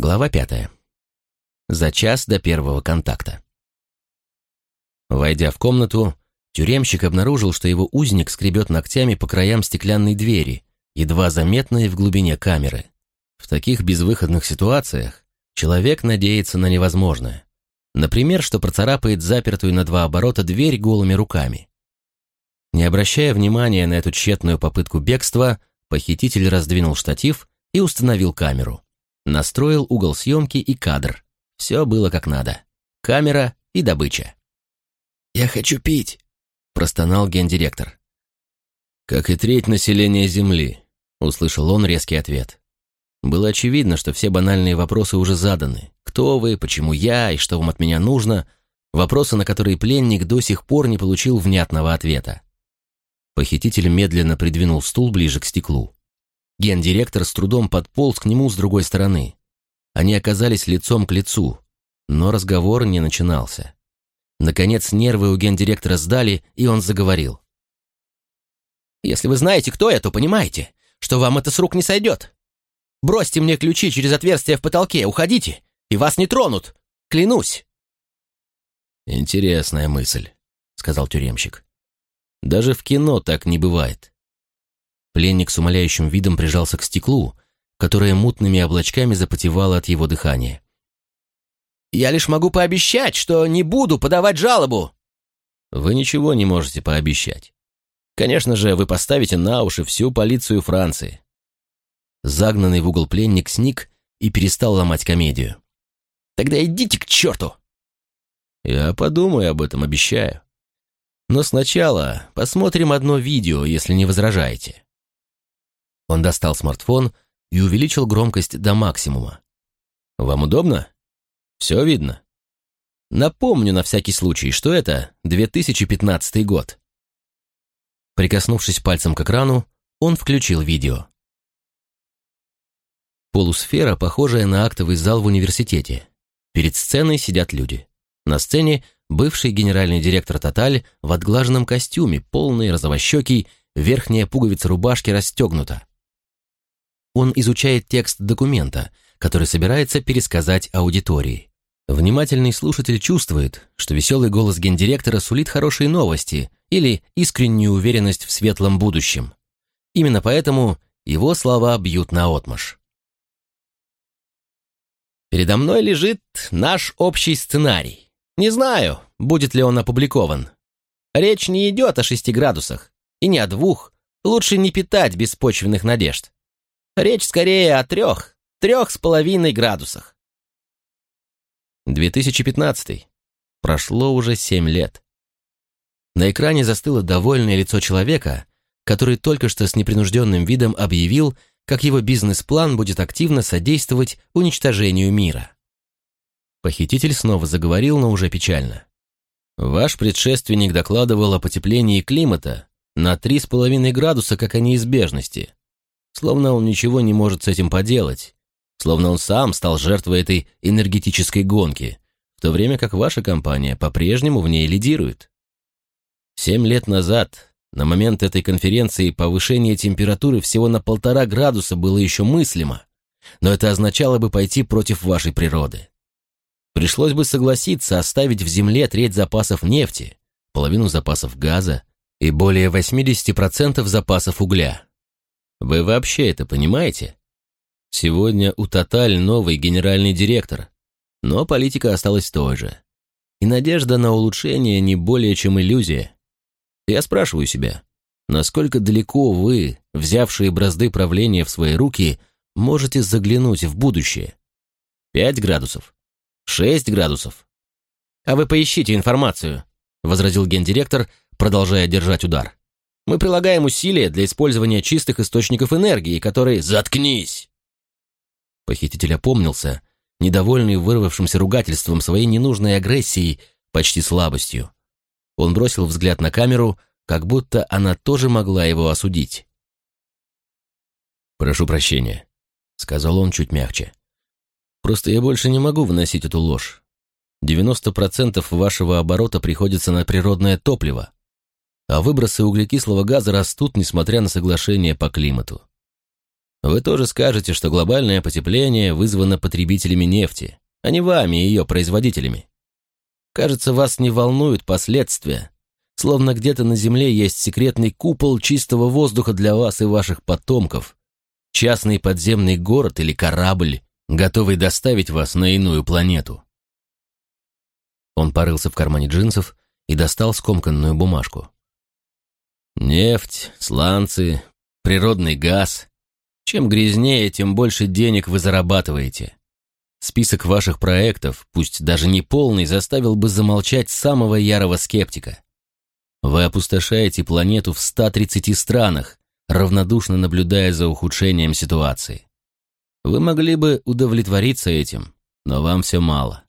Глава пятая. За час до первого контакта. Войдя в комнату, тюремщик обнаружил, что его узник скребет ногтями по краям стеклянной двери, едва заметной в глубине камеры. В таких безвыходных ситуациях человек надеется на невозможное. Например, что процарапает запертую на два оборота дверь голыми руками. Не обращая внимания на эту тщетную попытку бегства, похититель раздвинул штатив и установил камеру. Настроил угол съемки и кадр. Все было как надо. Камера и добыча. «Я хочу пить», — простонал гендиректор. «Как и треть населения Земли», — услышал он резкий ответ. Было очевидно, что все банальные вопросы уже заданы. Кто вы, почему я и что вам от меня нужно? Вопросы, на которые пленник до сих пор не получил внятного ответа. Похититель медленно придвинул стул ближе к стеклу. Гендиректор с трудом подполз к нему с другой стороны. Они оказались лицом к лицу, но разговор не начинался. Наконец нервы у гендиректора сдали, и он заговорил. «Если вы знаете, кто я, то понимаете, что вам это с рук не сойдет. Бросьте мне ключи через отверстие в потолке, уходите, и вас не тронут, клянусь!» «Интересная мысль», — сказал тюремщик. «Даже в кино так не бывает. Пленник с умоляющим видом прижался к стеклу, которое мутными облачками запотевало от его дыхания. «Я лишь могу пообещать, что не буду подавать жалобу!» «Вы ничего не можете пообещать. Конечно же, вы поставите на уши всю полицию Франции». Загнанный в угол пленник сник и перестал ломать комедию. «Тогда идите к черту!» «Я подумаю об этом, обещаю. Но сначала посмотрим одно видео, если не возражаете». Он достал смартфон и увеличил громкость до максимума. «Вам удобно? Все видно?» Напомню на всякий случай, что это 2015 год. Прикоснувшись пальцем к экрану, он включил видео. Полусфера, похожая на актовый зал в университете. Перед сценой сидят люди. На сцене бывший генеральный директор «Тоталь» в отглаженном костюме, полный, розовощекий, верхняя пуговица рубашки расстегнута. Он изучает текст документа, который собирается пересказать аудитории. Внимательный слушатель чувствует, что веселый голос гендиректора сулит хорошие новости или искреннюю уверенность в светлом будущем. Именно поэтому его слова бьют наотмашь. Передо мной лежит наш общий сценарий. Не знаю, будет ли он опубликован. Речь не идет о шести градусах, и не о двух. Лучше не питать беспочвенных надежд. Речь скорее о трех, трех с половиной градусах. 2015. Прошло уже семь лет. На экране застыло довольное лицо человека, который только что с непринужденным видом объявил, как его бизнес-план будет активно содействовать уничтожению мира. Похититель снова заговорил, но уже печально. Ваш предшественник докладывал о потеплении климата на 3,5 градуса как о неизбежности словно он ничего не может с этим поделать, словно он сам стал жертвой этой энергетической гонки, в то время как ваша компания по-прежнему в ней лидирует. Семь лет назад, на момент этой конференции, повышение температуры всего на полтора градуса было еще мыслимо, но это означало бы пойти против вашей природы. Пришлось бы согласиться оставить в земле треть запасов нефти, половину запасов газа и более 80% запасов угля. Вы вообще это понимаете? Сегодня у Тоталь новый генеральный директор, но политика осталась той же. И надежда на улучшение не более чем иллюзия. Я спрашиваю себя, насколько далеко вы, взявшие бразды правления в свои руки, можете заглянуть в будущее? Пять градусов? Шесть градусов? А вы поищите информацию, возразил гендиректор, продолжая держать удар. Мы прилагаем усилия для использования чистых источников энергии, которые... Заткнись!» Похититель опомнился, недовольный вырвавшимся ругательством своей ненужной агрессией, почти слабостью. Он бросил взгляд на камеру, как будто она тоже могла его осудить. «Прошу прощения», — сказал он чуть мягче. «Просто я больше не могу выносить эту ложь. 90% вашего оборота приходится на природное топливо а выбросы углекислого газа растут, несмотря на соглашение по климату. Вы тоже скажете, что глобальное потепление вызвано потребителями нефти, а не вами и ее производителями. Кажется, вас не волнуют последствия, словно где-то на Земле есть секретный купол чистого воздуха для вас и ваших потомков, частный подземный город или корабль, готовый доставить вас на иную планету. Он порылся в кармане джинсов и достал скомканную бумажку. Нефть, сланцы, природный газ. Чем грязнее, тем больше денег вы зарабатываете. Список ваших проектов, пусть даже не полный, заставил бы замолчать самого ярого скептика. Вы опустошаете планету в 130 странах, равнодушно наблюдая за ухудшением ситуации. Вы могли бы удовлетвориться этим, но вам все мало.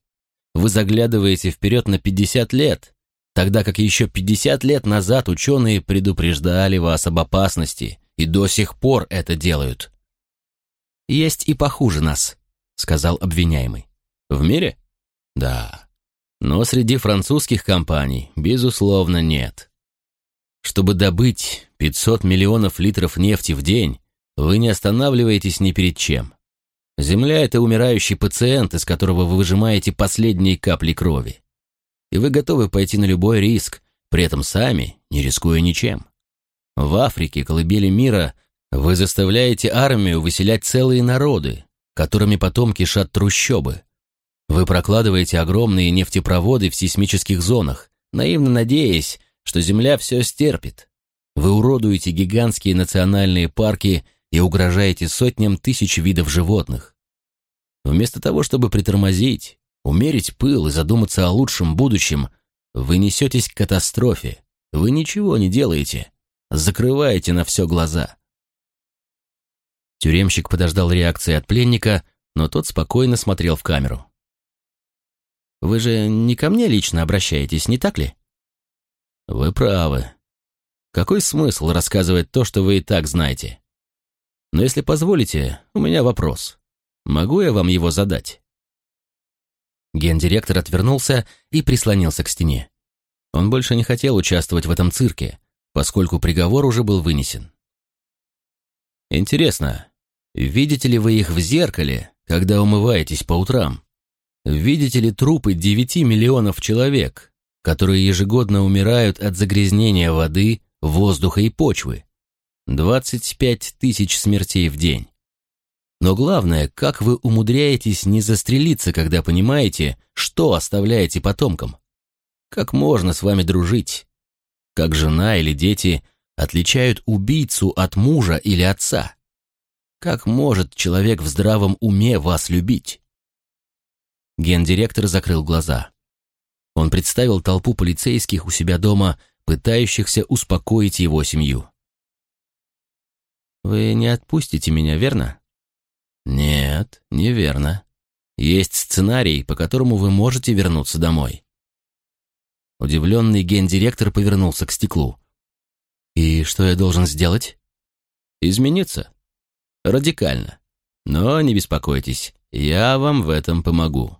Вы заглядываете вперед на 50 лет, тогда как еще 50 лет назад ученые предупреждали вас об опасности и до сих пор это делают. «Есть и похуже нас», — сказал обвиняемый. «В мире?» «Да. Но среди французских компаний, безусловно, нет. Чтобы добыть 500 миллионов литров нефти в день, вы не останавливаетесь ни перед чем. Земля — это умирающий пациент, из которого вы выжимаете последние капли крови. И вы готовы пойти на любой риск, при этом сами, не рискуя ничем. В Африке, колыбели мира, вы заставляете армию выселять целые народы, которыми потом кишат трущобы. Вы прокладываете огромные нефтепроводы в сейсмических зонах, наивно надеясь, что Земля все стерпит. Вы уродуете гигантские национальные парки и угрожаете сотням тысяч видов животных. Вместо того, чтобы притормозить, умерить пыл и задуматься о лучшем будущем, вы несетесь к катастрофе. Вы ничего не делаете, закрываете на все глаза. Тюремщик подождал реакции от пленника, но тот спокойно смотрел в камеру. «Вы же не ко мне лично обращаетесь, не так ли?» «Вы правы. Какой смысл рассказывать то, что вы и так знаете? Но если позволите, у меня вопрос. Могу я вам его задать?» Гендиректор отвернулся и прислонился к стене. Он больше не хотел участвовать в этом цирке, поскольку приговор уже был вынесен. «Интересно, видите ли вы их в зеркале, когда умываетесь по утрам? Видите ли трупы девяти миллионов человек, которые ежегодно умирают от загрязнения воды, воздуха и почвы? 25 тысяч смертей в день. Но главное, как вы умудряетесь не застрелиться, когда понимаете, что оставляете потомкам? Как можно с вами дружить? Как жена или дети отличают убийцу от мужа или отца? Как может человек в здравом уме вас любить? Гендиректор закрыл глаза. Он представил толпу полицейских у себя дома, пытающихся успокоить его семью. «Вы не отпустите меня, верно?» Нет, неверно. Есть сценарий, по которому вы можете вернуться домой. Удивленный гендиректор повернулся к стеклу. И что я должен сделать? Измениться. Радикально. Но не беспокойтесь, я вам в этом помогу.